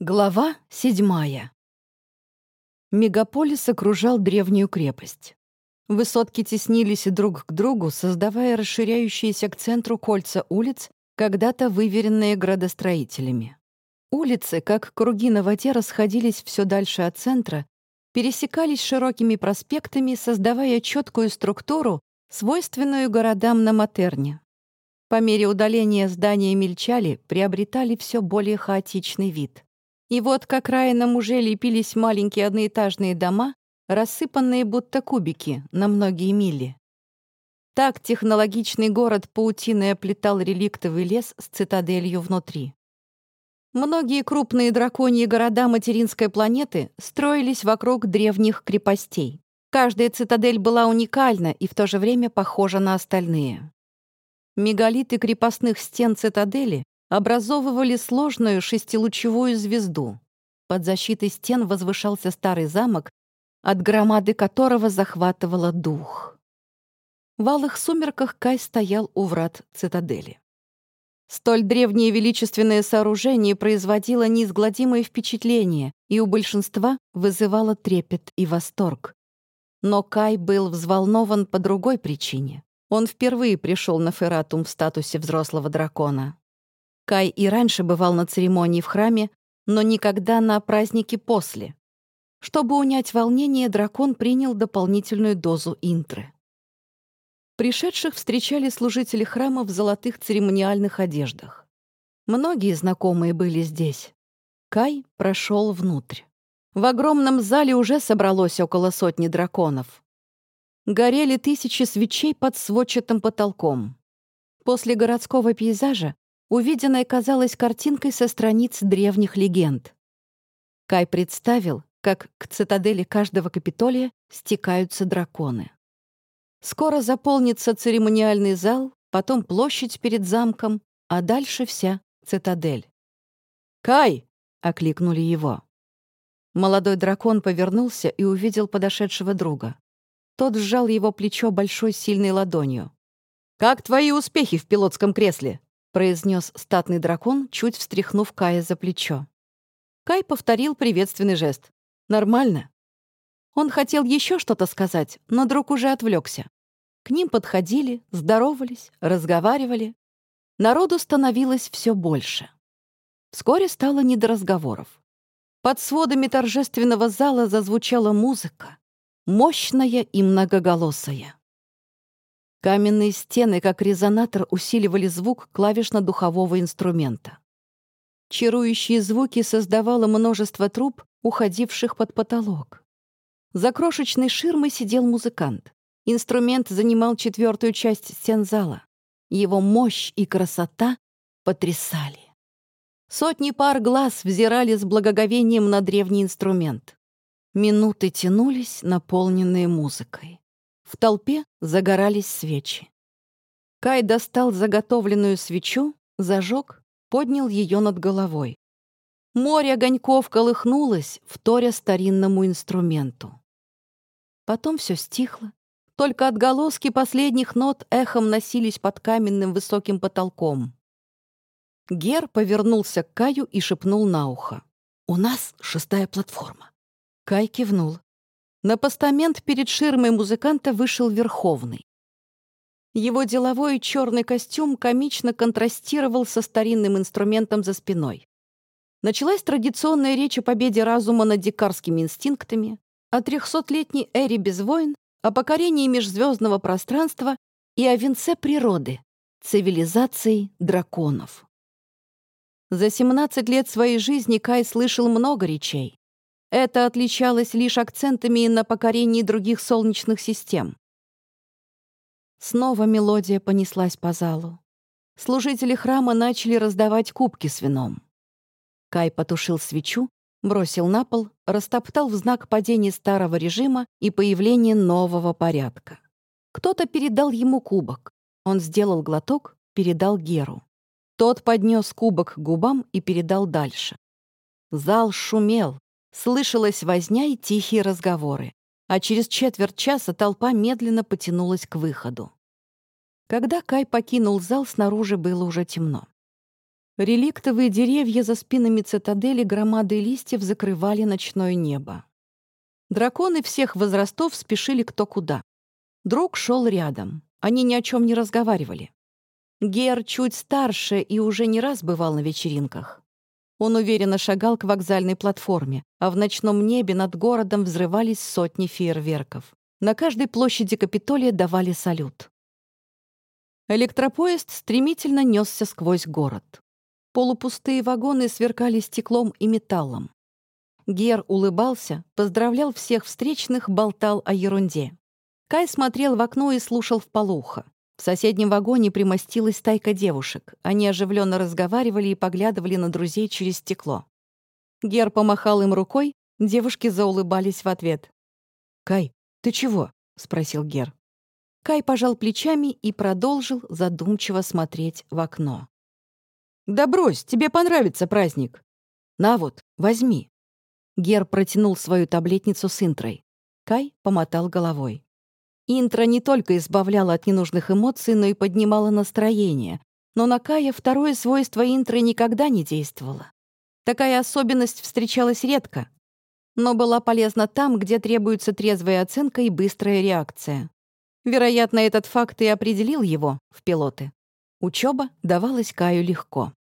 Глава седьмая. Мегаполис окружал древнюю крепость. Высотки теснились друг к другу, создавая расширяющиеся к центру кольца улиц, когда-то выверенные градостроителями. Улицы, как круги на воде, расходились все дальше от центра, пересекались широкими проспектами, создавая четкую структуру, свойственную городам на Матерне. По мере удаления здания мельчали, приобретали все более хаотичный вид — и вот к окраинам уже лепились маленькие одноэтажные дома, рассыпанные будто кубики на многие мили. Так технологичный город паутиной оплетал реликтовый лес с цитаделью внутри. Многие крупные драконьи города материнской планеты строились вокруг древних крепостей. Каждая цитадель была уникальна и в то же время похожа на остальные. Мегалиты крепостных стен цитадели образовывали сложную шестилучевую звезду. Под защитой стен возвышался старый замок, от громады которого захватывало дух. В алых сумерках Кай стоял у врат цитадели. Столь древнее величественное сооружение производило неизгладимое впечатление и у большинства вызывало трепет и восторг. Но Кай был взволнован по другой причине. Он впервые пришел на Фератум в статусе взрослого дракона. Кай и раньше бывал на церемонии в храме, но никогда на празднике после. Чтобы унять волнение, дракон принял дополнительную дозу интры. Пришедших встречали служители храма в золотых церемониальных одеждах. Многие знакомые были здесь. Кай прошел внутрь. В огромном зале уже собралось около сотни драконов. Горели тысячи свечей под сводчатым потолком. После городского пейзажа Увиденное казалось картинкой со страниц древних легенд. Кай представил, как к цитадели каждого Капитолия стекаются драконы. Скоро заполнится церемониальный зал, потом площадь перед замком, а дальше вся цитадель. «Кай!» — окликнули его. Молодой дракон повернулся и увидел подошедшего друга. Тот сжал его плечо большой сильной ладонью. «Как твои успехи в пилотском кресле?» Произнес статный дракон, чуть встряхнув Кая за плечо. Кай повторил приветственный жест. «Нормально». Он хотел еще что-то сказать, но друг уже отвлекся. К ним подходили, здоровались, разговаривали. Народу становилось все больше. Вскоре стало не до разговоров. Под сводами торжественного зала зазвучала музыка, мощная и многоголосая. Каменные стены, как резонатор, усиливали звук клавишно-духового инструмента. Чарующие звуки создавало множество труб, уходивших под потолок. За крошечной ширмой сидел музыкант. Инструмент занимал четвертую часть стен зала. Его мощь и красота потрясали. Сотни пар глаз взирали с благоговением на древний инструмент. Минуты тянулись, наполненные музыкой. В толпе загорались свечи. Кай достал заготовленную свечу, зажег, поднял ее над головой. Море огоньков колыхнулось, вторя старинному инструменту. Потом все стихло. Только отголоски последних нот эхом носились под каменным высоким потолком. Гер повернулся к Каю и шепнул на ухо. «У нас шестая платформа». Кай кивнул. На постамент перед ширмой музыканта вышел Верховный. Его деловой черный костюм комично контрастировал со старинным инструментом за спиной. Началась традиционная речь о победе разума над дикарскими инстинктами, о трехсотлетней эре без войн, о покорении межзвездного пространства и о венце природы — цивилизации драконов. За 17 лет своей жизни Кай слышал много речей. Это отличалось лишь акцентами на покорении других солнечных систем. Снова мелодия понеслась по залу. Служители храма начали раздавать кубки с вином. Кай потушил свечу, бросил на пол, растоптал в знак падения старого режима и появления нового порядка. Кто-то передал ему кубок. Он сделал глоток, передал Геру. Тот поднес кубок к губам и передал дальше. Зал шумел, Слышалась возня и тихие разговоры, а через четверть часа толпа медленно потянулась к выходу. Когда Кай покинул зал, снаружи было уже темно. Реликтовые деревья за спинами цитадели громады листьев закрывали ночное небо. Драконы всех возрастов спешили кто куда. Друг шел рядом. Они ни о чем не разговаривали. Гер чуть старше и уже не раз бывал на вечеринках. Он уверенно шагал к вокзальной платформе, а в ночном небе над городом взрывались сотни фейерверков. На каждой площади Капитолия давали салют. Электропоезд стремительно несся сквозь город. Полупустые вагоны сверкали стеклом и металлом. Гер улыбался, поздравлял всех встречных, болтал о ерунде. Кай смотрел в окно и слушал в полухо. В соседнем вагоне примостилась тайка девушек. Они оживленно разговаривали и поглядывали на друзей через стекло. Гер помахал им рукой, девушки заулыбались в ответ. «Кай, ты чего?» — спросил Гер. Кай пожал плечами и продолжил задумчиво смотреть в окно. «Да брось, тебе понравится праздник. На вот, возьми». Гер протянул свою таблетницу с интрой. Кай помотал головой. Интро не только избавляла от ненужных эмоций, но и поднимала настроение. Но на Кая второе свойство интро никогда не действовало. Такая особенность встречалась редко, но была полезна там, где требуется трезвая оценка и быстрая реакция. Вероятно, этот факт и определил его в пилоты. Учеба давалась Каю легко.